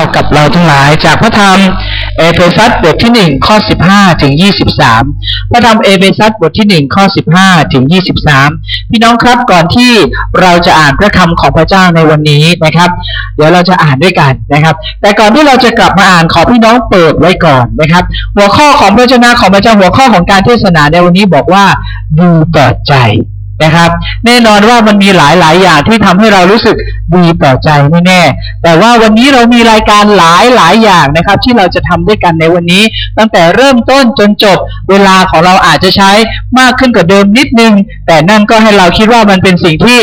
ากับเราทั้งหลายจากพระธรรมเอเฟซัสบทที่หนึ่งข้อสิบห้าถึงยี่สิบสามพระธรรมเอเฟซัสบทที่หนึ่งข้อสิบห้าถึงยี่สิบสามพี่น้องครับก่อนที่เราจะอ่านพระคำของพระเจ้าในวันนี้นะครับ เดี๋ยวเราจะอ่านด้วยกันนะครับ แต่ก่อนที่เราจะกลับมาอ่านขอพี่น้องเปิดไว้ก่อนนะครับ หัวข้อของพระเจ้าของพระเจ้าหัวข้อของการเทศนาในวันนี้บอกว่าดีต่อใจ นะครับ แน่นอนว่ามันมีหลายหลายอย่างที่ทำให้เรารู้สึกดีต่อใจแน่ๆแต่ว่าวันนี้เรามีรายการหลายหลายอย่างนะครับ ที่เราจะทำด้วยกันในวันนี้ ตั้งแต่เริ่มต้นจนจบ เวลาของเราอาจจะใช้มากขึ้นกว่าเดิมนิดนึง แต่นั่นก็ให้เราคิดว่ามันเป็นสิ่งที่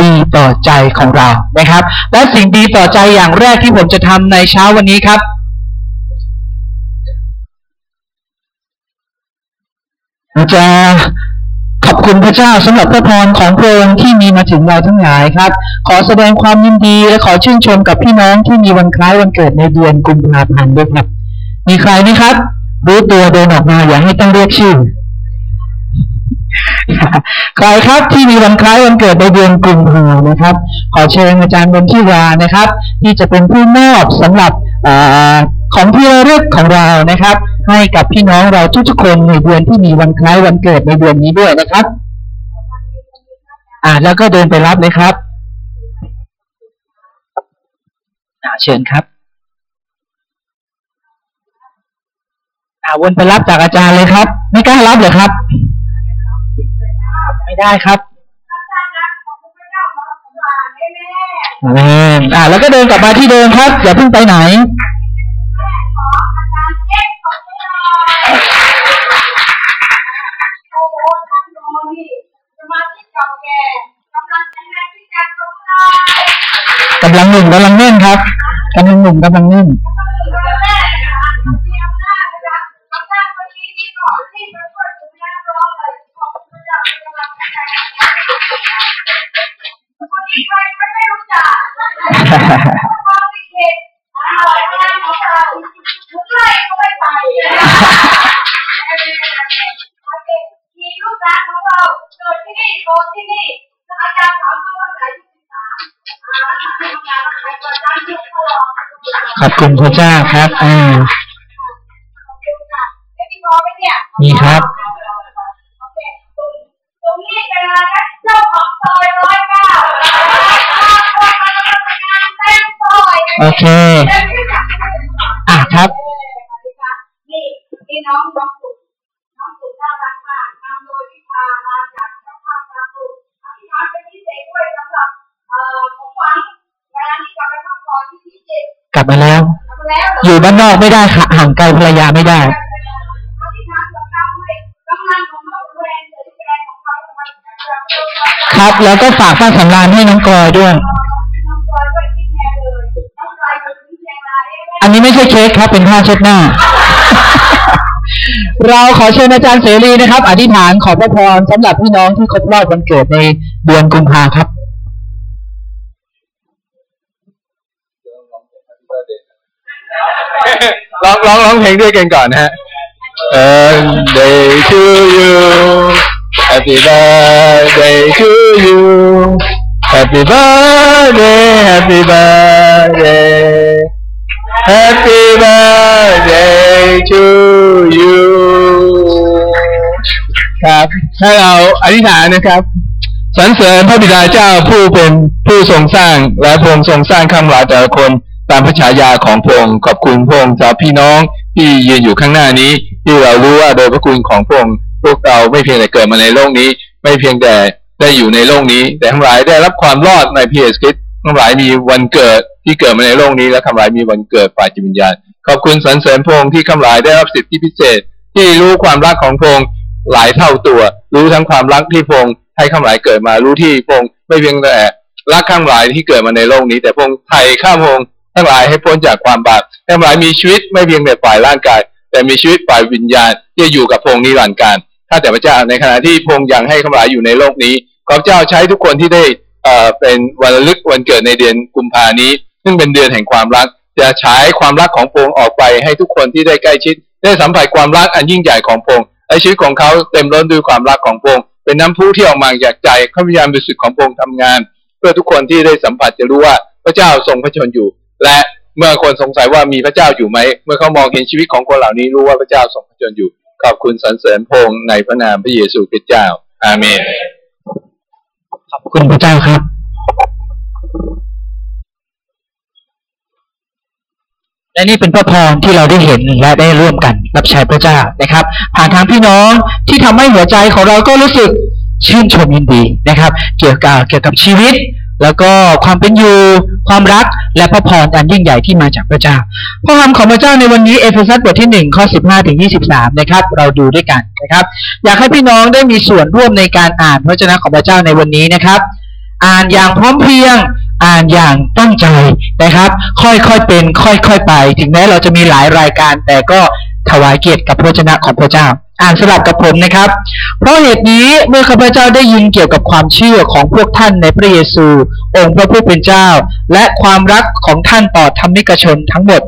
ดีต่อใจของเรานะครับ และสิ่งดีต่อใจอย่างแรกที่ผมจะทำในเช้าวันนี้ครับเราจะ อบคุณพระเจ้าสำหรับพระพรของพระองค์ที่มีมาถึงเราทั้งหลายครับ ขอแสดงความยินดีและขอชื่นชมกับพี่น้องที่มีวันคล้ายวันเกิดในเดือนกุมภาพันธ์ด้วยครับ มีใครไหมครับ รู้ตัวเดินออกมาอย่าให้ต้องเรียกชื่อ ใครครับที่มีวันคล้ายวันเกิดในเดือนกุมภานะครับ ขอเชิญอาจารย์บนที่วานะครับ ที่จะเป็นผู้มอบสำหรับอ่า ของที่ระลึกของเรานะครับ ให้กับพี่น้องเราทุกๆคนในเดือนที่มีวันคล้ายวันเกิดในเดือนนี้ด้วยนะครับ อ่าแล้วก็เดินไปรับเลยครับอ่าเชิญครับอ่าวนไปรับจากอาจารย์เลยครับ ไม่กล้ารับเลยครับ ไม่ได้ครับอ่าอ่าแล้วก็เดินกลับมาที่เดิมครับ อย่าเพิ่งไปไหน แก่กำลังแข็งแรงที่จะสงสัยกำลังหนุ่มกำลังเน่นครับกำลังหนุ่มกำลังเน่นก็คือแรกนะคะมีอำนาจนะคะอำนา นี่โตที่นี่อาจารย์ถามว่าวันไหนที่สามทำงานใครก็จ้างทุกคนขอบคุณพระเจ้าครับอ่ามีครับตรงนี้เป็นอะไรเจ้าของซอยร้อยเก้าโอเค อะครับนี่พี่น้องน้องสุน้องสุน่ารักมากนำโดยพิพามาจาก ด้วยสำหรับเอ่อของขวัญเวลาที่กลับไปพักผ่อนที่พิจิตรกลับมาแล้ว กลับมาแล้วอยู่บ้านนอกไม่ได้ค่ะห่างไกลภรรยาไม่ได้ อธิษฐานกับเขาให้กำลังของเขาแรงเลยแรงของเขาทำไมแข็งแรงเร็วๆครับ แล้วก็ฝากป้าสำรานให้น้องกอยด้วย น้องจอยไปที่แพรเลยน้องจอยไปที่แพรมาเอ๊ะอันนี้ไม่ใช่เค้กครับเป็นผ้าเช็ดหน้า เราขอเชิญอาจารย์เสรีนะครับ อธิษฐานขอพระพรสำหรับพี่น้องที่ครบรอบวันเกิดในเดือนกุมภาครับ ร้องร้องร้องเพลงด้วยกันก่อนนะฮะ Birthday to you Happy birthday to you Happy birthday Happy birthday Happy birthday to you ครับให้เราอธิษฐานนะครับสรรเสริญพระบิดาเจ้าผู้เป็นผู้ทรงสร้างและพระองค์ทรงสร้างคำหลายแต่ละคน ตามพระฉายาของพระองค์ขอบคุณพระองค์สำหรับพี่น้องที่ยืนอยู่ข้างหน้านี้ ที่เรารู้ว่าโดยพระคุณของพระองค์พวกเราไม่เพียงแต่เกิดมาในโลกนี้ ไม่เพียงแต่ได้อยู่ในโลกนี้ แต่ทั้งหลายได้รับความรอดในพระเยซูคริสต์ทั้งหลายมีวันเกิดที่เกิดมาในโลกนี้ และทั้งหลายมีวันเกิดฝ่ายจิตวิญญาณขอบคุณสรรเสริญพระองค์ที่ทั้งหลายได้รับสิทธิพิเศษ ที่รู้ความรักของพระองค์หลายเท่าตัว รู้ทั้งความรักที่พระองค์ให้ข้าหลายเกิดมารู้ที่พระองค์ไม่เพียงแต่รักข้ามหลายที่เกิดมาในโลกนี้ แต่พระองค์ไถ่ข้ามพระองค์ ทั้งหลายให้พ้นจากความบาปทั้งหลายมีชีวิตไม่เพียงแต่ฝ่ายร่างกาย แต่มีชีวิตฝ่ายวิญญาณที่จะอยู่กับพงนิรันดร์การถ้าแต่พระเจ้าในขณะที่พงยังให้ข้ามหลายอยู่ในโลกนี้ขอเจ้าใช้ทุกคนที่ได้เอ่อเป็นวันลึกวันเกิดในเดือนกุมภานี้ ซึ่งเป็นเดือนแห่งความรัก จะฉายความรักของพงออกไปให้ทุกคนที่ได้ใกล้ชิด ได้สัมผัสความรักอันยิ่งใหญ่ของพงและชีวิตของเขาเต็มล้นด้วยความรักของพงเป็นน้ำพุที่ออกมาจากใจข้าพเจ้าบริสุทธิ์ของพงค์ทำงาน เพื่อทุกคนที่ได้สัมผัสจะรู้ว่าพระเจ้าทรงพระชนอยู่ และเมื่อคนสงสัยว่ามีพระเจ้าอยู่ไหม เมื่อเขามองเห็นชีวิตของคนเหล่านี้รู้ว่าพระเจ้าทรงพระชนอยู่ ขอบคุณสรรเสริญพงค์ในพระนามพระเยซูคริสต์เจ้า อาเมน ขอบคุณพระเจ้าครับ และนี่เป็นพระพรที่เราได้เห็นและได้ร่วมกันรับใช้พระเจ้านะครับ ผ่านทางพี่น้องที่ทำให้หัวใจของเราก็รู้สึกชื่นชมยินดีนะครับ เกี่ยวกับเกี่ยวกับชีวิต แล้วก็ความเป็นอยู่ความรักและพระพรอันยิ่งใหญ่ที่มาจากพระเจ้าพระคำของพระเจ้าในวันนี้เอเฟซัสบทที่หนึ่งข้อสิบห้าถึงยี่สิบสามนะครับ เราดูด้วยกันนะครับ อยากให้พี่น้องได้มีส่วนร่วมในการอ่านพระเจ้าของพระเจ้าในวันนี้นะครับ อ่านอย่างพร้อมเพรียงอ่านอย่างตั้งใจนะครับ ค่อยๆเป็น ค่อยๆไป ถึงแม้เราจะมีหลายรายการ แต่ก็ถวายเกียรติกับพระเจ้าของพระเจ้า อ่านสลับกับผมนะครับ เพราะเหตุนี้เมื่อข้าพเจ้าได้ยินเกี่ยวกับความเชื่อของพวกท่านในพระเยซู องค์พระผู้เป็นเจ้า และความรักของท่านต่อธรรมิกชนทั้งหมด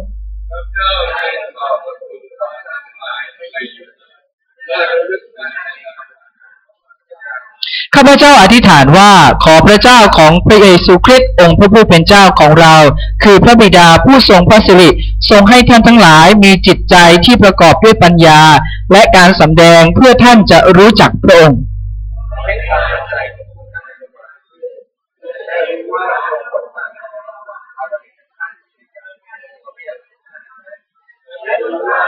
ข้าพเจ้าอธิษฐานว่าขอพระเจ้าของพระเยซูคริสต์องค์พระผู้เป็นเจ้าของเรา คือพระบิดาผู้ทรงพระสิริทรงให้ท่านทั้งหลายมีจิตใจที่ประกอบด้วยปัญญา และการสำแดงเพื่อท่านจะรู้จักพระองค์และรู้ว่า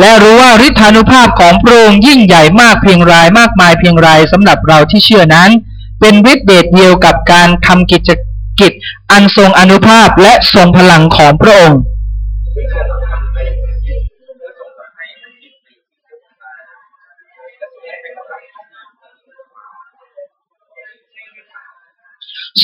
และรู้ว่าฤทธานุภาพของพระองค์ยิ่งใหญ่มากเพียงไรมากมายเพียงไรสำหรับเราที่เชื่อนั้น เป็นฤทธิเดชเดียวกับการทำกิจกิจอันทรงอนุภาพและทรงพลังของพระองค์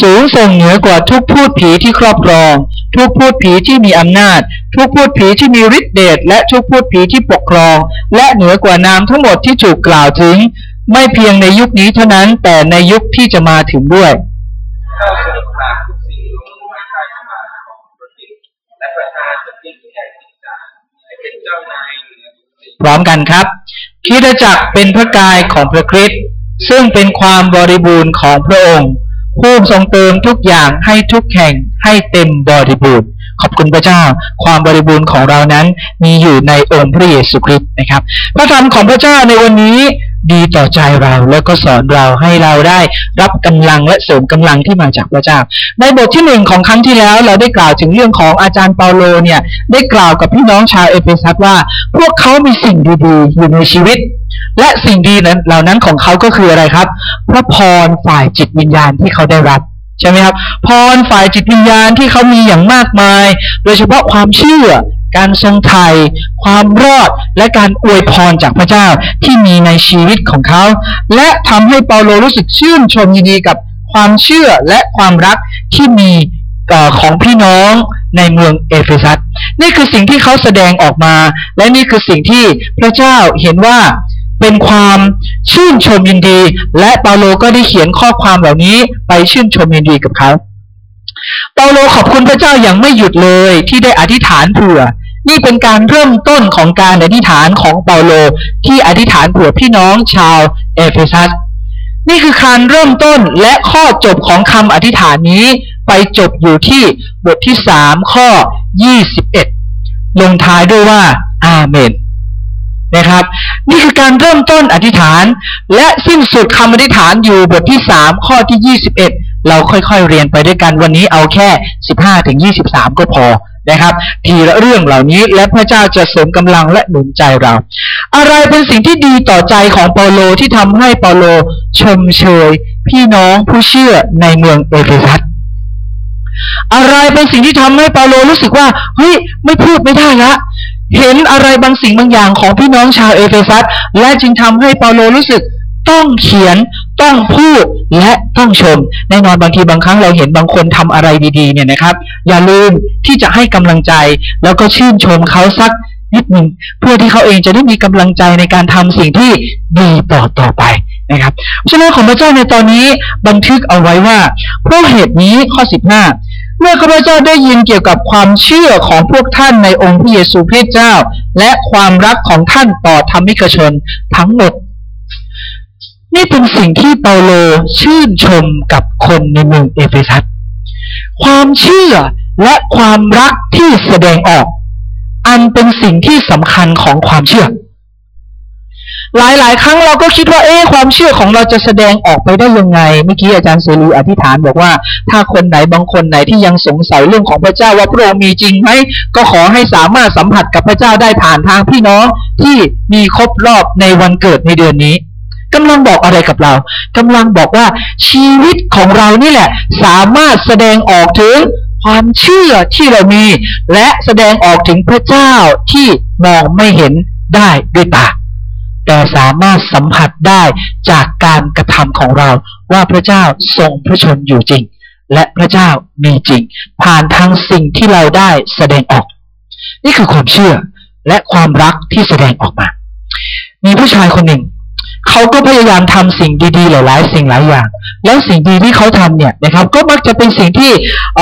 สูงส่งเหนือกว่าทุกพูดผีที่ครอบครอง ทุกพูดผีที่มีอำนาจ ทุกพูดผีที่มีฤทธิเดชและทุกพูดผีที่ปกครอง และเหนือกว่านามทั้งหมดที่ถูกกล่าวถึง ไม่เพียงในยุคนี้เท่านั้นแต่ในยุคที่จะมาถึงด้วยพร้อมกันครับคริสตจักรเป็นพระกายของพระคริสต์ซึ่งเป็นความบริบูรณ์ของพระองค์ ผู้ทรงเติมทุกอย่างให้ทุกแห่งให้เต็มบริบูรณ์ขอบคุณพระเจ้า ความบริบูรณ์ของเรานั้นมีอยู่ในองค์พระเยซูคริสต์นะครับ พระธรรมของพระเจ้าในวันนี้ ดีต่อใจเราแล้วก็สอนเราให้เราได้รับกำลังและเสริมกำลังที่มาจากพระเจ้า ในบทที่หนึ่งของครั้งที่แล้วเราได้กล่าวถึงเรื่องของอาจารย์เปาโลเนี่ยได้กล่าวกับพี่น้องชาวเอเฟซัสว่า พวกเขามีสิ่งดีๆอยู่ในชีวิต และสิ่งดีนั้นเหล่านั้นของเขาก็คืออะไรครับ พระพรฝ่ายจิตวิญญาณที่เขาได้รับใช่ไหมครับ พรฝ่ายจิตวิญญาณที่เขามีอย่างมากมาย โดยเฉพาะความเชื่อ การทรงไถ่ความรอดและการอวยพรจากพระเจ้าที่มีในชีวิตของเขา และทำให้เปาโลรู้สึกชื่นชมยินดีกับความเชื่อและความรักที่มีของพี่น้องในเมืองเอเฟซัสนี่คือสิ่งที่เขาแสดงออกมา และนี่คือสิ่งที่พระเจ้าเห็นว่าเป็นความชื่นชมยินดี และเปาโลก็ได้เขียนข้อความเหล่านี้ไปชื่นชมยินดีกับเขา เปาโลขอบคุณพระเจ้าอย่างไม่หยุดเลยที่ได้อธิษฐานเผื่อ นี่เป็นการเริ่มต้นของการอธิษฐานของเปาโล ที่อธิษฐานเผื่อพี่น้องชาวเอเฟซัสนี่คือการเริ่มต้นและข้อจบของคำอธิษฐานนี้ไปจบอยู่ที่บทที่สามข้อยี่สิบเอ็ดลงท้ายด้วยว่าอาเมนนะครับ นี่คือการเริ่มต้นอธิษฐาน และสิ้นสุดคำอธิษฐานอยู่บทที่สามข้อที่ยี่สิบเอ็ดเราค่อยๆเรียนไปด้วยกันวันนี้เอาแค่สิบห้าถึงยี่สิบสามก็พอ นะครับ ทีละเรื่องเหล่านี้และพระเจ้าจะเสริมกำลังและหนุนใจเรา อะไรเป็นสิ่งที่ดีต่อใจของเปาโลที่ทำให้เปาโลชมเชย พี่น้องผู้เชื่อในเมืองเอเฟซัสอะไรเป็นสิ่งที่ทำให้เปาโลรู้สึกว่าเฮ้ยไม่พูดไม่ได้ละเห็นอะไรบางสิ่งบางอย่างของพี่น้องชาวเอเฟซัสและจึงทำให้เปาโลรู้สึกต้องเขียน ต้องพูดและต้องชม แน่นอนบางทีบางครั้งเราเห็นบางคนทำอะไรดีๆเนี่ยนะครับ อย่าลืมที่จะให้กำลังใจ แล้วก็ชื่นชมเขาสักนิดหนึ่งเพื่อที่เขาเองจะได้มีกำลังใจในการทำสิ่งที่ดีต่อต่อไปนะครับฉะนั้นของพระเจ้าในตอนนี้บันทึกเอาไว้ว่าเพราะเหตุนี้ข้อ15เมื่อข้าพเจ้าได้ยินเกี่ยวกับความเชื่อของพวกท่านในองค์พระเยซูคริสต์เจ้า และความรักของท่านต่อธรรมิกชนทั้งหมด นี่เป็นสิ่งที่เปาโลชื่นชมกับคนในเมืองเอเฟซัสความเชื่อและความรักที่แสดงออก อันเป็นสิ่งที่สำคัญของความเชื่อ หลายๆ ครั้งเราก็คิดว่า เอ๊ความเชื่อของเราจะแสดงออกไปได้ยังไง เมื่อกี้อาจารย์เสรีอธิษฐานบอกว่า ถ้าคนไหนบางคนไหนที่ยังสงสัยเรื่องของพระเจ้าว่าพระองค์มีจริงไหม ก็ขอให้สามารถสัมผัสกับพระเจ้าได้ผ่านทางพี่น้องที่มีครบรอบในวันเกิดในเดือนนี้ กำลังบอกอะไรกับเรากำลังบอกว่าชีวิตของเรานี่แหละ สามารถแสดงออกถึงความเชื่อที่เรามี และแสดงออกถึงพระเจ้าที่มองไม่เห็นได้ด้วยตา แต่สามารถสัมผัสได้จากการกระทำของเรา ว่าพระเจ้าทรงพระชนอยู่จริง และพระเจ้ามีจริง ผ่านทางสิ่งที่เราได้แสดงออก นี่คือความเชื่อและความรักที่แสดงออกมา มีผู้ชายคนหนึ่ง เขาก็พยายามทำสิ่งดีๆหลายๆ สิ่งหลายอย่าง แล้วสิ่งดีที่เขาทำเนี่ยนะครับ ก็มักจะเป็นสิ่งที่เ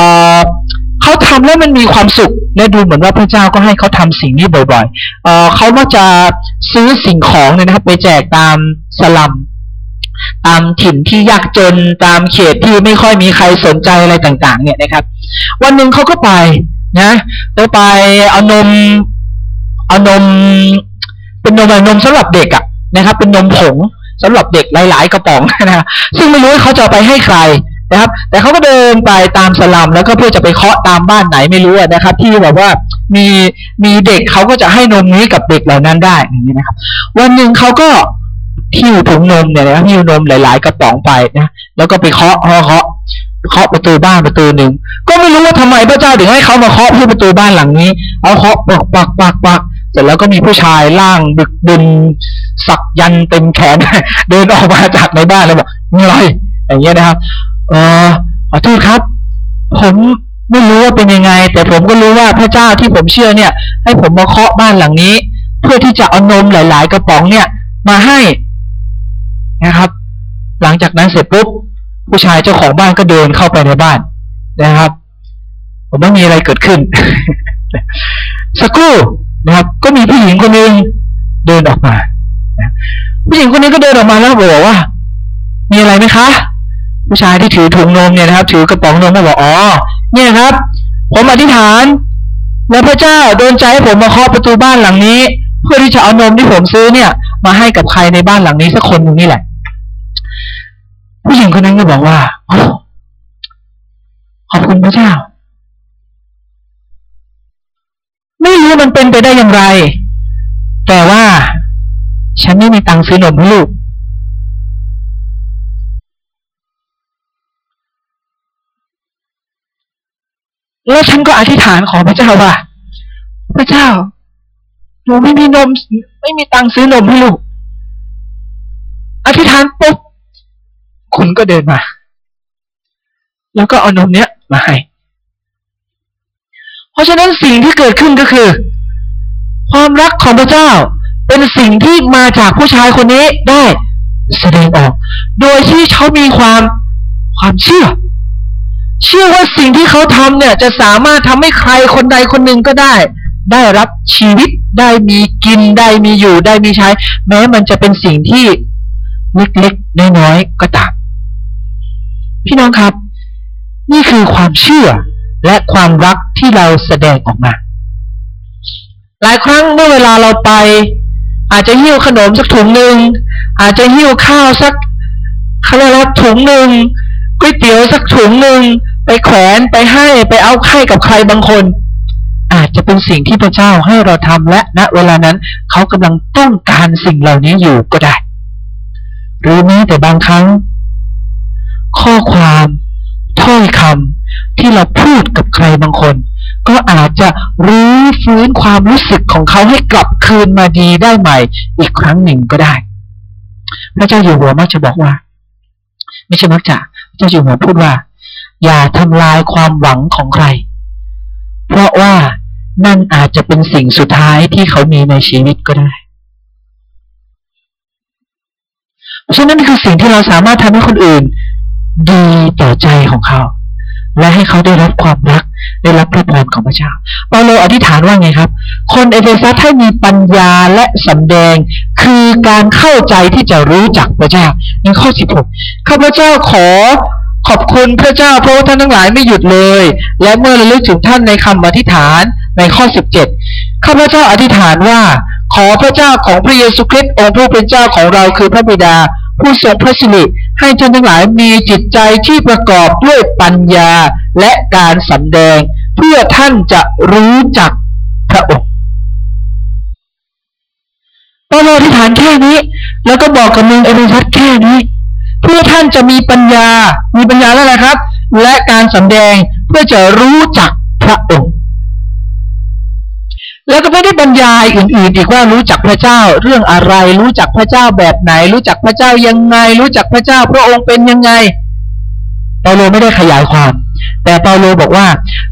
เขาทำแล้วมันมีความสุขและดูเหมือนว่าพระเจ้าก็ให้เขาทำสิ่งนี้บ่อยๆเเขามักจะซื้อสิ่งของเนี่ยนะครับ ไปแจกตามสลัมตามถิ่นที่ยากจนตามเขตที่ไม่ค่อยมีใครสนใจอะไรต่าง ๆ เนี่ยนะครับ วันหนึ่งเขาก็ไปนะเขาไปเอานมเอานมเป็นนมอะไรนมสำหรับเด็กอะ่ะ นะครับ เป็นนมผงสำหรับเด็กหลาย ๆ กระป๋องนะซึ่งไม่รู้ว่าเขาจะไปให้ใครนะครับ แต่เขาก็เดินไปตามสลัมแล้วก็เพื่อจะไปเคาะตามบ้านไหนไม่รู้นะครับ ที่แบบว่ามีมีเด็กเขาก็จะให้นมนี้กับเด็กเหล่านั้นได้อย่างนี้นะครับ วันหนึ่งเขาก็หิ้วถุงนมเนี่ยนะหิ้วนมหลาย ๆ กระป๋องไปนะแล้วก็ไปเคาะเคาะเคาะเคาะประตูบ้านประตูหนึ่งก็ไม่รู้ว่าทำไมพระเจ้าถึงให้เขามาเคาะที่ประตูบ้านหลังนี้ เอาเคาะปักปักปักปักเสร็จแล้วก็มีผู้ชายล่างดึกดึน สักยันเต็มแขน เดินออกมาจากในบ้านแล้วบอกมีอะไรอย่างเงี้ยนะครับ เออขอโทษครับ ผมไม่รู้ว่าเป็นยังไง แต่ผมก็รู้ว่าพระเจ้าที่ผมเชื่อเนี่ย ให้ผมมาเคาะบ้านหลังนี้ เพื่อที่จะเอานมหลาย ๆ กระป๋องเนี่ย มาให้นะครับ หลังจากนั้นเสร็จปุ๊บผู้ชายเจ้าของบ้านก็เดินเข้าไปในบ้านนะครับ ผมไม่มีอะไรเกิดขึ้นสักครู่นะครับ ก็มีผู้หญิงคนหนึ่งเดินออกมา ผู้หญิงคนนี้ก็เดินออกมาแล้วบอกว่า มีอะไรไหมคะผู้ชายที่ถือถุงนมเนี่ยนะครับ ถือกระป๋องนมมาบอกอ๋อเนี่ยครับ ผมอธิษฐาน แล้วพระเจ้าโดนใจให้ผมมาเคาะประตูบ้านหลังนี้ เพื่อที่จะเอานมที่ผมซื้อเนี่ย มาให้กับใครในบ้านหลังนี้สักคนหนึ่งนี่แหละ ผู้หญิงคนนั้นก็บอกว่าขอบคุณพระเจ้า ไม่รู้มันเป็นไปได้อย่างไร แต่ว่า ไม่มีตังค์ซื้อนมให้ลูก แล้วฉันก็อธิษฐานขอพระเจ้าว่า พระเจ้า หนูไม่มีนม ไม่มีตังค์ซื้อนมให้ลูก อธิษฐานปุ๊บ คุณก็เดินมา แล้วก็เอานมเนี้ยมาให้ เพราะฉะนั้นสิ่งที่เกิดขึ้นก็คือ ความรักของพระเจ้า เป็นสิ่งที่มาจากผู้ชายคนนี้ได้แสดงออก โดยที่เขามีความความเชื่อ เชื่อว่าสิ่งที่เขาทำเนี่ยจะสามารถทำให้ใครคนใดคนหนึ่งก็ได้ ได้รับชีวิตได้มีกินได้มีอยู่ได้มีใช้ แม้มันจะเป็นสิ่งที่เล็กๆน้อยๆก็ตามพี่น้องครับ นี่คือความเชื่อและความรักที่เราแสดงออกมา หลายครั้งเมื่อเวลาเราไป อาจจะหิ้วขนมสักถุงหนึ่งอาจจะหิ้วข้าวสักเขาเรียกว่าถุงหนึ่งก๋วยเตี๋ยวสักถุงหนึ่งไปแขวนไปให้ไปเอาให้กับใครบางคน อาจจะเป็นสิ่งที่พระเจ้าให้เราทำและณเวลานั้น เขากำลังต้องการสิ่งเหล่านี้อยู่ก็ได้ หรือแม้แต่บางครั้ง ข้อความถ้อยคำที่เราพูดกับใครบางคน ก็อาจจะรื้อฟื้นความรู้สึกของเขาให้กลับคืนมาดีได้ใหม่ อีกครั้งหนึ่งก็ได้ พระเจ้าอยู่หัวมักจะบอกว่า ไม่ใช่มักจะพระเจ้าอยู่หัวพูดว่า อย่าทำลายความหวังของใคร เพราะว่านั่นอาจจะเป็นสิ่งสุดท้ายที่เขามีในชีวิตก็ได้เพราะฉะนั้นคือสิ่งที่เราสามารถทำให้คนอื่น ดีต่อใจของเขา และให้เขาได้รับความรัก ได้รับพระพรของพระเจ้าเปาโลอธิษฐานว่าไงครับ คนเอเฟซัสให้มีปัญญาและสำแดง คือการเข้าใจที่จะรู้จักพระเจ้าในข้อ 16 ข้าพเจ้าขอขอบคุณพระเจ้าเพราะว่าท่านทั้งหลายไม่หยุดเลย และเมื่อระลึกถึงท่านในคำอธิษฐานในข้อ 17 ข้าพเจ้าอธิษฐานว่า ขอพระเจ้าของพระเยซูคริสต์องค์ผู้เป็นเจ้าของเราคือพระบิดา ผู้ทรงพระสิริให้ท่านทั้งหลายมีจิตใจที่ประกอบด้วยปัญญาและการสำแดง เพื่อท่านจะรู้จักพระองค์เปาโลอธิษฐานแค่นี้ แล้วก็บอกกับมึงเอเฟซัสแค่นี้ เพื่อท่านจะมีปัญญา มีปัญญาแล้วอะไรครับ และการสำแดงเพื่อจะรู้จักพระองค์ แล้วก็ไม่ได้บรรยายอื่นๆอีกว่ารู้จักพระเจ้า เรื่องอะไรรู้จักพระเจ้าแบบไหน รู้จักพระเจ้ายังไง รู้จักพระเจ้าพระองค์เป็นยังไงเปาโลไม่ได้ขยายความ แต่เปาโลบอกว่า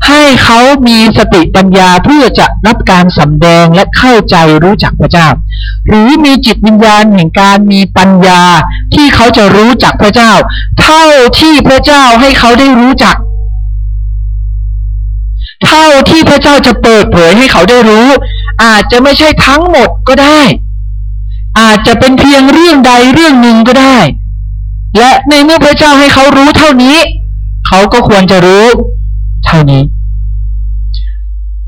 ให้เขามีสติปัญญาเพื่อจะรับการสำแดงและเข้าใจรู้จักพระเจ้า หรือมีจิตวิญญาณแห่งการมีปัญญาที่เขาจะรู้จักพระเจ้า เท่าที่พระเจ้าให้เขาได้รู้จัก เท่าที่พระเจ้าจะเปิดเผยให้เขาได้รู้ อาจจะไม่ใช่ทั้งหมดก็ได้ อาจจะเป็นเพียงเรื่องใดเรื่องหนึ่งก็ได้ และในเมื่อพระเจ้าให้เขารู้เท่านี้ เขาก็ควรจะรู้เท่านี้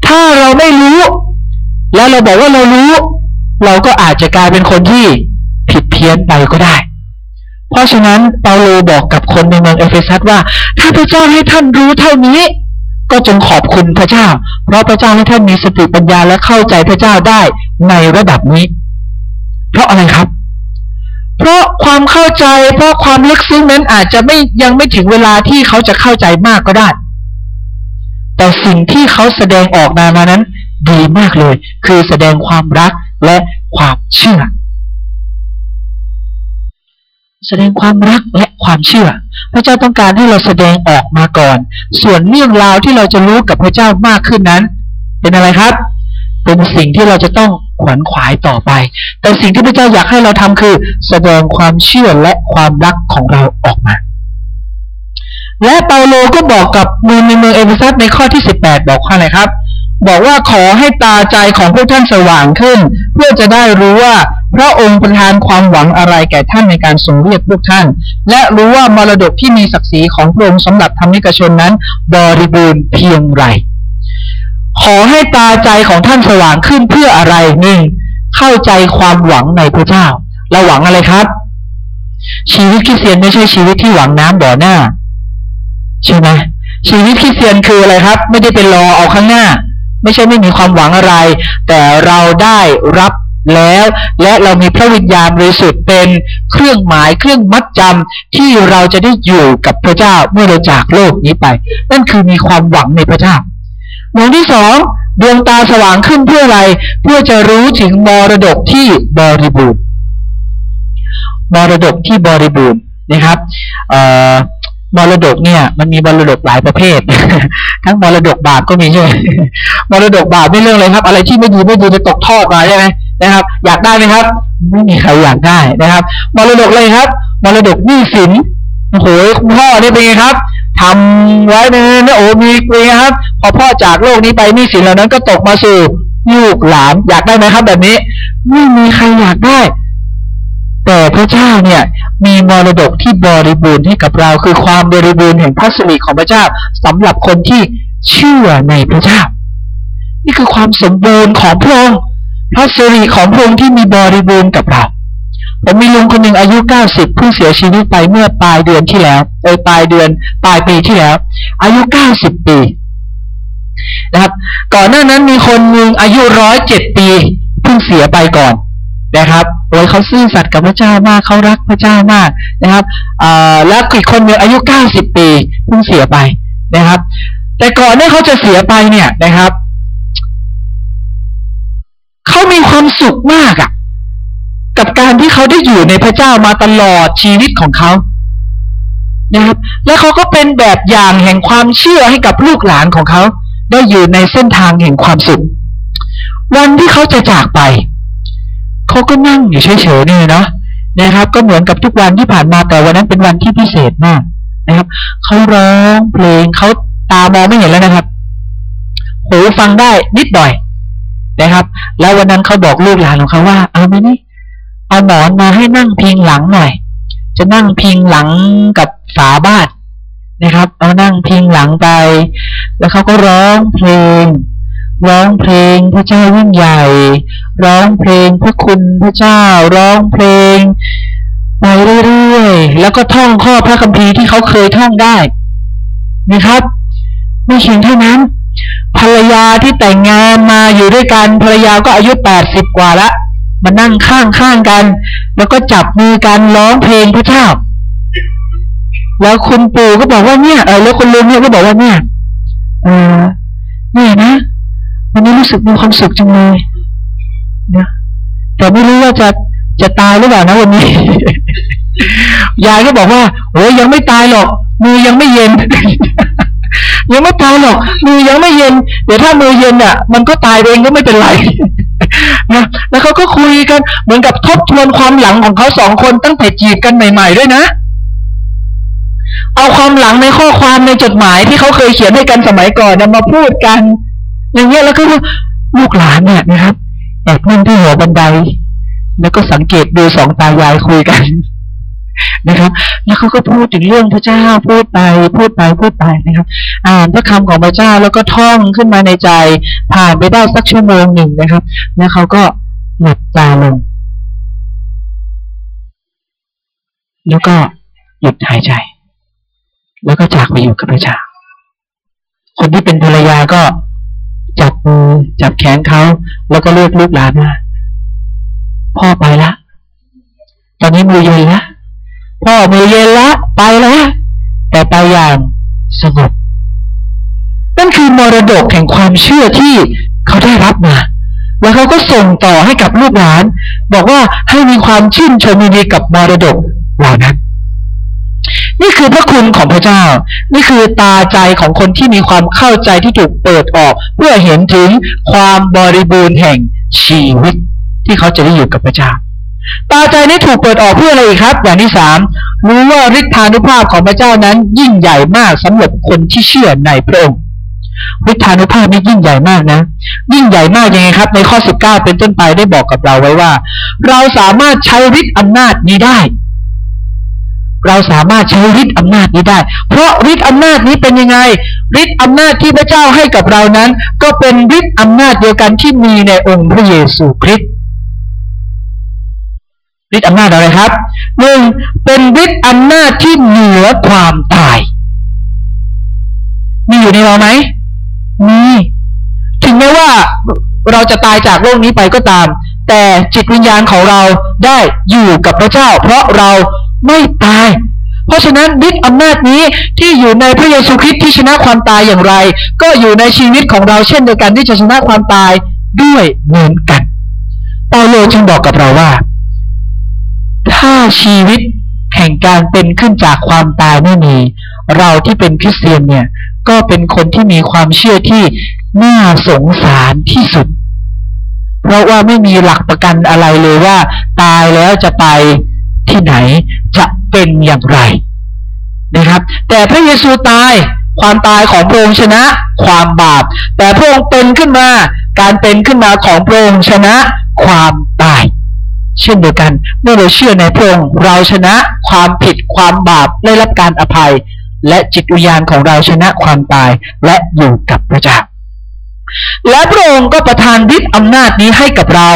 ถ้าเราไม่รู้ แล้วเราบอกว่าเรารู้ เราก็อาจจะกลายเป็นคนที่ผิดเพี้ยนไปก็ได้เพราะฉะนั้นเปาโลบอกกับคนในเมืองเอเฟซัสว่า ถ้าพระเจ้าให้ท่านรู้เท่านี้ ก็จงขอบคุณพระเจ้า เพราะพระเจ้าให้ท่านมีสติปัญญาและเข้าใจพระเจ้าได้ในระดับนี้ เพราะอะไรครับ เพราะความเข้าใจ เพราะความลึกซึ้งนั้นอาจจะไม่ยังไม่ถึงเวลาที่เขาจะเข้าใจมากก็ได้ แต่สิ่งที่เขาแสดงออกมามานั้น ดีมากเลย คือแสดงความรักและความเชื่อ แสดงความรักและความเชื่อ พระเจ้าต้องการให้เราแสดงออกมาก่อน ส่วนเรื่องราวที่เราจะรู้กับพระเจ้ามากขึ้นนั้น เป็นอะไรครับ เป็นสิ่งที่เราจะต้องขวนขวายต่อไป แต่สิ่งที่พระเจ้าอยากให้เราทำคือ แสดงความเชื่อและความรักของเราออกมา และเปาโลก็บอกกับมือในเมืองเอเฟซัสในข้อที่ 18 บอกว่าอะไรครับ บอกว่าขอให้ตาใจของพวกท่านสว่างขึ้น เพื่อจะได้รู้ว่า พระองค์ประทานความหวังอะไรแก่ท่านในการทรงเรียกพวกท่าน และรู้ว่ามรดกที่มีศักดิ์ศรีของพระองค์สำหรับธรรมิกชนนั้น บริบูรณ์เพียงไร ขอให้ตาใจของท่านสว่างขึ้นเพื่ออะไรหนึ่งเข้าใจความหวังในพระเจ้าเราหวังอะไรครับ ชีวิตคริสเตียนไม่ใช่ชีวิตที่หวังน้ำบ่อหน้า ใช่ไหมชีวิตคริสเตียนคืออะไรครับ ไม่ได้เป็นรอเอาข้างหน้า ไม่ใช่ไม่มีความหวังอะไร แต่เราได้รับ แล้วและเรามีพระวิญญาณบริสุทธิ์เป็นเครื่องหมายเครื่องมัดจำที่เราจะได้อยู่กับพระเจ้าเมื่อเราจากโลกนี้ไป นั่นคือมีความหวังในพระเจ้าหวังที่สองดวงตาสว่างขึ้นเพื่ออะไร เพื่อจะรู้ถึงมรดกที่บริบูรณ์มรดกที่บริบูรณ์นะครับเอ่อ มรดกเนี่ย มันมีมรดกหลายประเภท ทั้งมรดกบาปก็มีใช่ไหมมรดกบาปไม่เรื่องเลยครับ อะไรที่ไม่ดีไม่ดีจะตกทอดมาใช่ไหมนะครับ อยากได้ไหมครับ ไม่มีใครอยากได้นะครับมรดกเลยครับมรดกหนี้สินโอ้โหคุณพ่อเนี่ยเป็นไงครับทำไว้ในนะโอ้มีเป็นไงครับ พอพ่อจากโลกนี้ไปหนี้สินเหล่านั้นก็ตกมาสู่ลูกหลานอยากได้ไหมครับ แบบนี้ ไม่มีใครอยากได้ แต่พระเจ้าเนี่ยมีมรดกที่บริบูรณ์ให้กับเรา คือความบริบูรณ์แห่งพระสิริของพระเจ้าสำหรับคนที่เชื่อในพระเจ้า นี่คือความสมบูรณ์ของพระองค์พระสิริของพระองค์ที่มีบริบูรณ์กับเราผมมีลุงคนหนึ่งอายุ 90 เพิ่งเสียชีวิตไปเมื่อปลายเดือนที่แล้วเออปลายเดือนปลายปีที่แล้ว อายุ 90 ปีนะครับ ก่อนหน้านั้นมีคนหนึ่งอายุ 107 ปีเพิ่งเสียไปก่อน นะครับโอ้ยเขาซื่อสัตย์กับพระเจ้ามากเขารักพระเจ้ามากนะครับอแล้วอีกคนหนึ่งอายุ 90 ปีเพิ่งเสียไปนะครับ แต่ก่อนที่เขาจะเสียไปเนี่ยนะครับเขามีความสุขมากอะกับการที่เขาได้อยู่ในพระเจ้ามาตลอดชีวิตของเขานะครับ และเขาก็เป็นแบบอย่างแห่งความเชื่อให้กับลูกหลานของเขา ได้อยู่ในเส้นทางแห่งความสุข วันที่เขาจะจากไป เขาก็นั่งอยู่เฉยๆนี่เนาะนะครับ ก็เหมือนกับทุกวันที่ผ่านมาแต่วันนั้นเป็นวันที่พิเศษมากนะครับเขาร้องเพลงเขาตามองไม่เห็นแล้วนะครับ หูฟังได้นิดหน่อยนะครับ แล้ววันนั้นเขาบอกลูกหลานของเขาว่า เอาไหมนี่เอาหมอนมาให้นั่งพิงหลังหน่อย จะนั่งพิงหลังกับฝาบ้านนะครับ เอานั่งพิงหลังไป แล้วเขาก็ร้องเพลง ร้องเพลงพระเจ้ายิ่งใหญ่ ร้องเพลงพระคุณพระเจ้า ร้องเพลงไปเรื่อยๆ แล้วก็ท่องข้อพระคัมภีร์ที่เขาเคยท่องได้นะครับ ไม่เพียงเท่านั้น ภรรยาที่แต่งงานมาอยู่ด้วยกันภรรยาก็อายุแปดสิบกว่าละมานั่งข้างข้างกัน แล้วก็จับมือกันร้องเพลงพระเจ้า แล้วคุณปู่ก็บอกว่าเนี่ยเออแล้วคุณลุงเนี่ยก็บอกว่าเนี่ยเออเนี่ยนะ วันนี้รู้สึกมีความสุขจังเลยนะแต่ไม่รู้ว่าจะจะตายหรือเปล่านะวันนี้ ยายก็บอกว่าโอ้ยยังไม่ตายหรอก มือยังไม่เย็น ยังไม่ตายหรอก มือยังไม่เย็น เดี๋ยวถ้ามือเย็นอะ มันก็ตายเองก็ไม่เป็นไรนะแล้วเขาก็คุยกันเหมือนกับทบทวนความหลังของเขาสองคนตั้งแต่จีบกันใหม่ ๆ ด้วยนะ เอาความหลังในข้อความในจดหมายที่เขาเคยเขียนให้กันสมัยก่อนนะมาพูดกัน อย่างเงี้ยแล้วก็ลูกหลานเนี่ยนะครับแอบนั่งที่หัวบันได แล้วก็สังเกตดูสองตายายคุยกันนะครับแล้วเขาก็พูดถึงเรื่องพระเจ้าพูดไปพูดไปพูดไปนะครับ อ่านพระคำของพระเจ้าแล้วก็ท่องขึ้นมาในใจ ผ่านไปได้สักชั่วโมงหนึ่งนะครับ แล้วเขาก็หลับตาลง แล้วก็หยุดหายใจ แล้วก็จากไปอยู่กับพระเจ้าคนที่เป็นภรรยาก็ จับมือจับแขนเขา แล้วก็เรียกลูกหลานมาพ่อไปละ ตอนนี้มือเย็นละพ่อมือเย็นละ ไปแล้วแต่ไปอย่างสงบนั่นคือมรดกแห่งความเชื่อที่เขาได้รับมา แล้วเขาก็ส่งต่อให้กับลูกหลาน บอกว่าให้มีความชื่นชมยินดีกับมรดกเหล่านั้น นี่คือพระคุณของพระเจ้า นี่คือตาใจของคนที่มีความเข้าใจที่ถูกเปิดออก เพื่อเห็นถึงความบริบูรณ์แห่งชีวิต ที่เขาจะได้อยู่กับพระเจ้า ตาใจนี้ถูกเปิดออกเพื่ออะไรครับ อย่างที่สามรู้ว่าฤทธานุภาพของพระเจ้านั้นยิ่งใหญ่มากสำหรับคนที่เชื่อในพระองค์ฤทธานุภาพนี้ยิ่งใหญ่มากนะ ยิ่งใหญ่มากยังไงครับ ในข้อสิบเก้าเป็นต้นไปได้บอกกับเราไว้ว่า เราสามารถใช้ฤทธิ์อำนาจนี้ได้ เราสามารถใช้ฤทธิ์อำนาจนี้ได้ เพราะฤทธิ์อำนาจนี้เป็นยังไงฤทธิ์อำนาจที่พระเจ้าให้กับเรานั้น ก็เป็นฤทธิ์อำนาจเดียวกันที่มีในองค์พระเยซูคริสต์ฤทธิ์อำนาจอะไรครับหนึ่งเป็นฤทธิ์อำนาจที่เหนือความตาย มีอยู่ในเราไหมมีถึงแม้ว่าเราจะตายจากโลกนี้ไปก็ตาม แต่จิตวิญญาณของเราได้อยู่กับพระเจ้า เพราะเรา ไม่ตาย เพราะฉะนั้นฤทธิ์อำนาจนี้ที่อยู่ในพระเยซูคริสต์ที่ชนะความตายอย่างไร ก็อยู่ในชีวิตของเราเช่นเดียวกันที่จะชนะความตายด้วยเหมือนกันเปาโลจึงบอกกับเราว่า ถ้าชีวิตแห่งการเป็นขึ้นจากความตายไม่มี เราที่เป็นคริสเตียนเนี่ย ก็เป็นคนที่มีความเชื่อที่น่าสงสารที่สุด เพราะว่าไม่มีหลักประกันอะไรเลยว่า ตายแล้วจะไป ที่ไหนจะเป็นอย่างไรนะครับ แต่พระเยซูตายความตายของพระองค์ชนะ ความบาป แต่พระองค์เป็นขึ้นมา การเป็นขึ้นมาของพระองค์ชนะ ความตาย เช่นเดียวกันเมื่อเราเชื่อในพระองค์เราชนะความผิดความบาปได้รับการอภัย และจิตวิญญาณของเราชนะความตายและอยู่กับพระเจ้าและพระองค์ก็ประทานฤทธิ์อำนาจนี้ให้กับเรา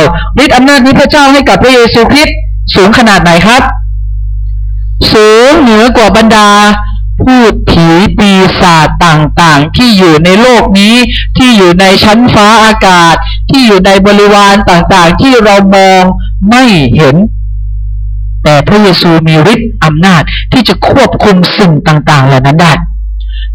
ฤทธิ์อำนาจนี้พระเจ้าให้กับพระเยซูคริสต์ สูงขนาดไหนครับ สูงเหนือกว่าบรรดาพูดผีปีศาจต่างๆ ที่อยู่ในโลกนี้ที่อยู่ในชั้นฟ้าอากาศ ที่อยู่ในบริวารต่างๆ ที่เรามองไม่เห็น แต่พระเยซูมีฤทธิ์อำนาจที่จะควบคุมสิ่งต่างๆ เหล่านั้นได้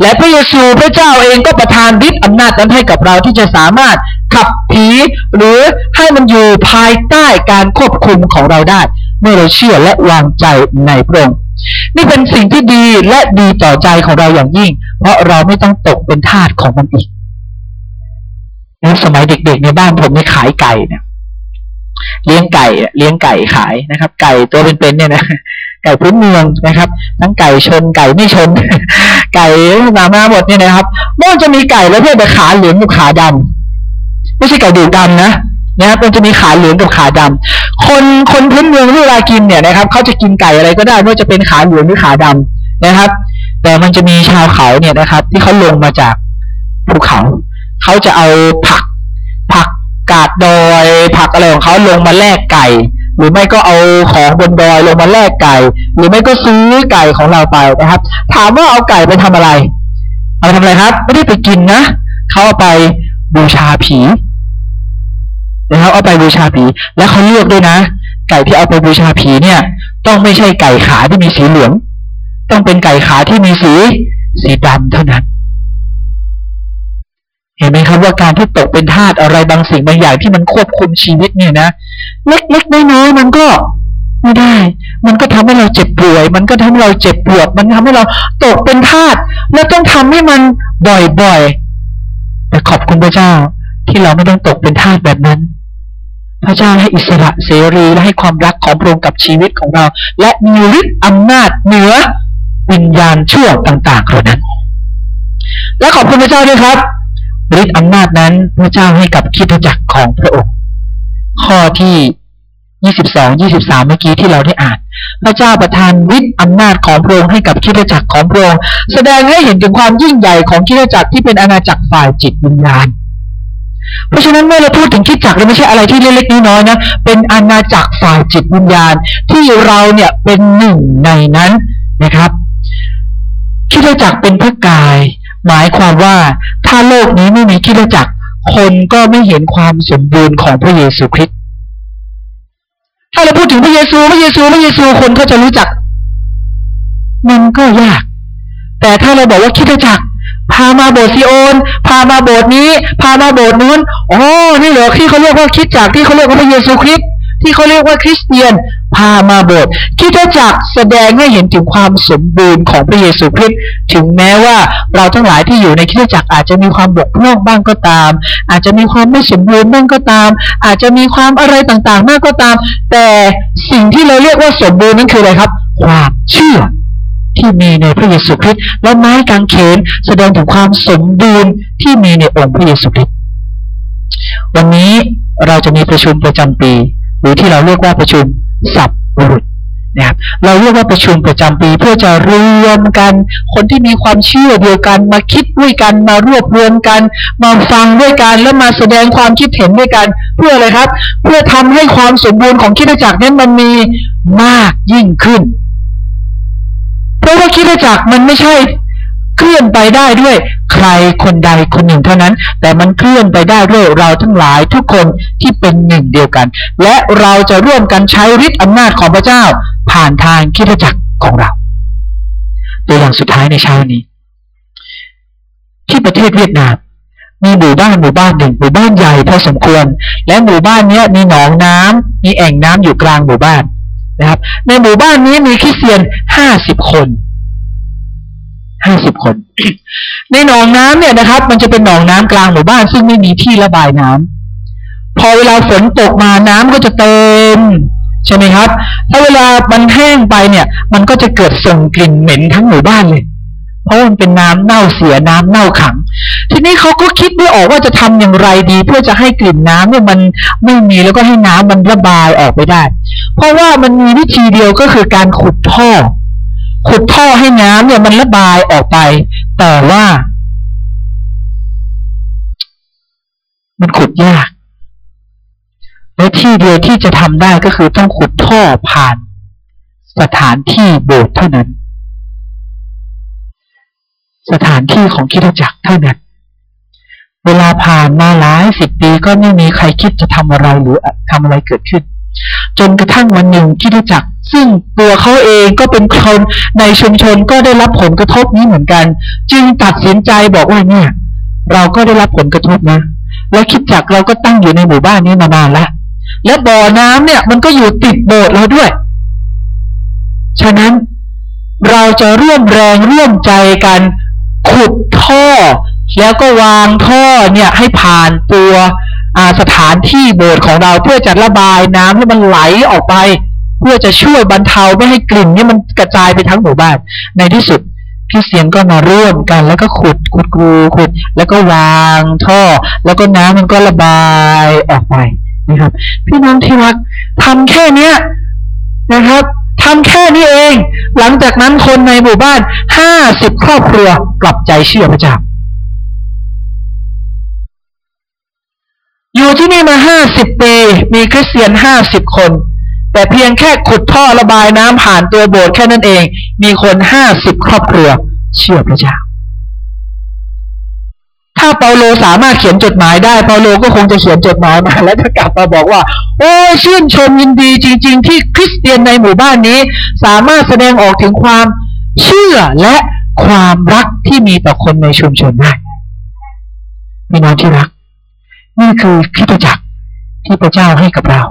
และพระเยซูพระเจ้าเองก็ประทานฤทธิ์อำนาจนั้นให้กับเราที่จะสามารถ ขับผี หรือให้มันอยู่ภายใต้การควบคุมของเราได้ เมื่อเราเชื่อและวางใจในพระองค์นี่เป็นสิ่งที่ดีและดีต่อใจของเราอย่างยิ่ง เพราะเราไม่ต้องตกเป็นทาสของมันอีกในสมัยเด็กๆในบ้านผมนี่ขายไก่เนี่ยเลี้ยงไก่เลี้ยงไก่ขายนะครับ ไก่ตัวเป็นๆเนี่ยนะไก่พื้นเมืองนะครับ ทั้งไก่ชนไก่ไม่ชน ไก่มามาหมดเนี่ยนะครับมันจะมีไก่ประเภทขาเหลืองกับขาดำ ไม่ใช่ไก่ดูดำนะนะครับมันจะมีขาเหลืองกับขาดำคนคนพื้นเมืองเวลากินเนี่ยนะครับเขาจะกินไก่อะไรก็ได้ไม่ว่าจะเป็นขาเหลืองหรือขาดำนะครับ แต่มันจะมีชาวเขาเนี่ยนะครับ ที่เขาลงมาจากภูเขาเขาจะเอาผัก ผักกาดดอย ผักอะไรของเขาลงมาแลกไก่ หรือไม่ก็เอาของบนดอยลงมาแลกไก่ หรือไม่ก็ซื้อไก่ของเราไปนะครับ ถามว่าเอาไก่ไปทำอะไร เอาไปทำอะไรครับ ไม่ได้ไปกินนะเขาเอาไปบูชาผี นะครับเอาไปบูชาผี และเขาเลือกด้วยนะ ไก่ที่เอาไปบูชาผีเนี่ย ต้องไม่ใช่ไก่ขาที่มีสีเหลือง ต้องเป็นไก่ขาที่มีสีสีดำเท่านั้น เห็นไหมครับว่าการที่ตกเป็นทาสอะไรบางสิ่งบางอย่างที่มันควบคุมชีวิตเนี่ยนะเล็กๆน้อยๆมันก็ไม่ได้ มันก็ทำให้เราเจ็บป่วย มันก็ทำให้เราเจ็บปวด มันทำให้เราตกเป็นทาส แล้วต้องทำให้มันบ่อยๆ แต่ขอบคุณพระเจ้าที่เราไม่ต้องตกเป็นทาสแบบนั้น พระเจ้าให้อิสระเสรีและให้ความรักของพระองค์กับชีวิตของเรา และมีฤทธิ์อำนาจเหนือวิญญาณชั่วต่างๆเหล่านั้น และขอบคุณพระเจ้าด้วยครับฤทธิ์อำนาจนั้นพระเจ้าให้กับคิดจักรของพระองค์ ข้อที่ยี่สิบสองยี่สิบสามเมื่อกี้ที่เราได้อ่าน พระเจ้าประทานฤทธิ์อำนาจของพระองค์ให้กับคิดจักรของพระองค์แสดงให้เห็นถึงความยิ่งใหญ่ของคิดจักรที่เป็นอาณาจักรฝ่ายจิตวิญญาณ เพราะฉะนั้นเมื่อเราพูดถึงคิดจักรเราไม่ใช่อะไรที่เล็กๆน้อยๆนะ เป็นอาณาจักรฝ่ายจิตวิญญาณ ที่เราเนี่ยเป็นหนึ่งในนั้นนะครับคิดจักรเป็นพระกาย หมายความว่าถ้าโลกนี้ไม่มีคิดจักรคนก็ไม่เห็นความสมบูรณ์ของพระเยซูคริสต์ถ้าเราพูดถึงพระเยซูพระเยซูพระเยซูคนก็จะรู้จัก มันก็ยาก แต่ถ้าเราบอกว่าคิดจักร พามาโบสถ์ซิโอน พามาโบสถ์นี้ พามาโบสถ์นู้นอ๋อนี่เหรอที่เขาเรียกว่าคิดจักรที่เขาเรียกว่าพระเยซูคริสต์ที่เขาเรียกว่าคริสเตียน พามาโบสถ์คิดจักรแสดงให้เห็นถึงความสมบูรณ์ของพระเยซูคริสต์ถึงแม้ว่าเราทั้งหลายที่อยู่ในคิดจักรอาจจะมีความบกพร่องบ้างก็ตาม อาจจะมีความไม่สมบูรณ์บ้างก็ตาม อาจจะมีความอะไรต่างๆมากก็ตาม แต่สิ่งที่เราเรียกว่าสมบูรณ์นั่นคืออะไรครับ ความเชื่อ ที่มีในพระเยซูคริสต์และไม้กางเขนแสดงถึงความสมบูรณ์ที่มีในองค์พระเยซูคริสต์วันนี้เราจะมีประชุมประจำปี หรือที่เราเรียกว่าประชุมสับบุรุษนะครับเราเรียกว่าประชุมประจำปีเพื่อจะรวมกัน คนที่มีความเชื่อเดียวกันมาคิดด้วยกันมารวบรวมกัน มาฟังด้วยกันแล้วมาแสดงความคิดเห็นด้วยกัน เพื่ออะไรครับ เพื่อทำให้ความสมบูรณ์ของคิดจักรนั้นมันมีมากยิ่งขึ้น ราะว่าคิดจักรมันไม่ใช่เคลื่อนไปได้ด้วยใครคนใดคนหนึ่งเท่านั้น แต่มันเคลื่อนไปได้ด้วยเราทั้งหลายทุกคนที่เป็นหนึ่งเดียวกัน และเราจะร่วมกันใช้ฤทธิ์อำนาจของพระเจ้า ผ่านทางคิดจักรของเรา ตัวอย่างสุดท้ายในเช้านี้ ที่ประเทศเวียดนามมีหมู่บ้านหมู่บ้านหนึ่งหมู่บ้านใหญ่พอสมควร และหมู่บ้านนี้มีหนองน้ำมีแอ่งน้ำอยู่กลางหมู่บ้าน นะครับ ในหมู่บ้านนี้มีคริสเตียนห้าสิบคนห้าสิบคน ในหนองน้ำเนี่ยนะครับ มันจะเป็นหนองน้ำกลางหมู่บ้าน ซึ่งไม่มีที่ระบายน้ำพอเวลาฝนตกมาน้ำก็จะเต็มใช่ไหมครับ ถ้าเวลามันแห้งไปเนี่ย มันก็จะเกิดส่งกลิ่นเหม็นทั้งหมู่บ้านเลย เพราะมันเป็นน้ำเน่าเสียน้ำเน่าขัง ทีนี้เขาก็คิดไม่ออกว่าจะทำอย่างไรดี เพื่อจะให้กลิ่นน้ำเนี่ยมันไม่มีแล้วก็ให้น้ำมันระบายออกไปได้ เพราะว่ามันมีวิธีเดียวก็คือการขุดท่อ ขุดท่อให้น้ำเนี่ยมันระบายออกไป แต่ว่า มันขุดยาก และที่เดียวที่จะทำได้ก็คือต้องขุดท่อผ่าน สถานที่โบสถ์เท่านั้น สถานที่ของคิดจักรเท่านั้นเวลาผ่านมาหลายสิบปีก็ไม่มีใครคิดจะทำอะไรหรือทำอะไรเกิดขึ้น จนกระทั่งวันหนึ่งคริดจัก ซึ่งตัวเขาเองก็เป็นคนในชุมชนก็ได้รับผลกระทบนี้เหมือนกัน จึงตัดสินใจบอกว่าเนี่ย เราก็ได้รับผลกระทบนะ และคิดจักเราก็ตั้งอยู่ในหมู่บ้านนี้มานานแล้วและบ่อน้ำเนี่ย มันก็อยู่ติดโบสถ์เราด้วย ฉะนั้นเราจะร่วมแรงร่วมใจกัน ขุดท่อ แล้วก็วางท่อเนี่ยให้ผ่านตัว สถานที่โบสถ์ของเราเพื่อจะระบายน้ำให้มันไหลออกไป เพื่อจะช่วยบรรเทาไม่ให้กลิ่นนี่มันกระจายไปทั้งหมู่บ้าน ในที่สุดคริสเตียนก็มาร่วมกัน แล้วก็ขุดขุดกูขุด แล้วก็วางท่อ แล้วก็น้ำมันก็ระบายออกไปนะครับ พี่น้องที่รักทำแค่เนี้ยนะครับทำแค่นี้เอง หลังจากนั้นคนในหมู่บ้านห้าสิบครอบครัวกลับใจเชื่อพระเจ้า อยู่ที่นี่มาห้าสิบปี มีคริสเตียนห้าสิบคน แต่เพียงแค่ขุดท่อระบายน้ำผ่านตัวโบสถ์แค่นั้นเอง มีคนห้าสิบครอบครัว เชื่อพระเจ้า ถ้าเปาโลสามารถเขียนจดหมายได้ เปาโลก็คงจะเขียนจดหมายมา แล้วจะกลับมาบอกว่า โอ้ชื่นชมยินดีจริง ๆ ที่คริสเตียนในหมู่บ้านนี้ สามารถแสดงออกถึงความเชื่อและความรักที่มีต่อคนในชุมชนได้พี่น้องที่รัก นี่คือคริสตจักรที่พระเจ้าให้กับเรา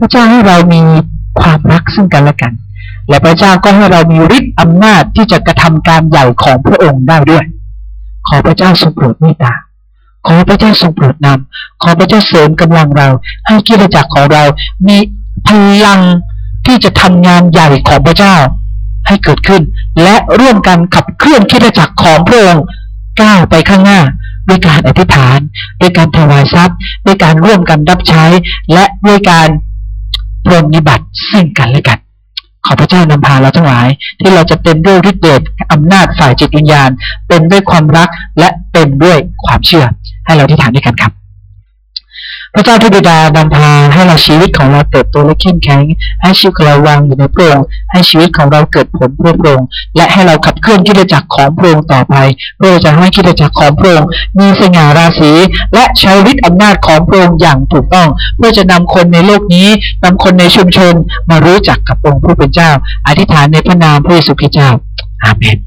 พระเจ้าให้เรามีความรักซึ่งกันและกัน และพระเจ้าก็ให้เรามีฤทธิ์อำนาจที่จะกระทำการใหญ่ของพระองค์ได้ด้วย ขอพระเจ้าทรงโปรดเมตตาขอพระเจ้าทรงโปรดนำขอพระเจ้าเสริมกำลังเรา ให้คริสตจักรของเรามีพลังที่จะทำงานใหญ่ของพระเจ้า ให้เกิดขึ้น และร่วมกันขับเคลื่อนคริสตจักรของพระองค์ก้าวไปข้างหน้า ด้วยการอธิษฐาน ด้วยการถวายทรัพย์ ด้วยการร่วมกันรับใช้ และด้วยการปรนนิบัติซึ่งกันและกัน ขอพระเจ้านำพาเราทั้งหลาย ที่เราจะเต็มด้วยฤทธิ์เดชอำนาจฝ่ายจิตวิญญาณเต็มด้วยความรักและเต็มด้วยความเชื่อ ให้เราที่ฐานด้วยกันครับ พระเจ้าผู้บิดานำพาให้เราชีวิตของเราเติบโตและเข้มแข็ง ให้ชีวิตของเราวางอยู่ในพระองค์ให้ชีวิตของเราเกิดผลเพื่อพระองค์และให้เราขับเคลื่อนกิจจักรของพระองค์ต่อไปเพื่อจะให้กิจจักรของพระองค์มีสง่าราศี และใช้ฤทธิ์อำนาจของพระองค์อย่างถูกต้อง เพื่อจะนำคนในโลกนี้นำคนในชุมชนมารู้จักกับองค์ผู้เป็นเจ้า อธิษฐานในพระนามพระเยซูคริสต์เจ้าอาเมน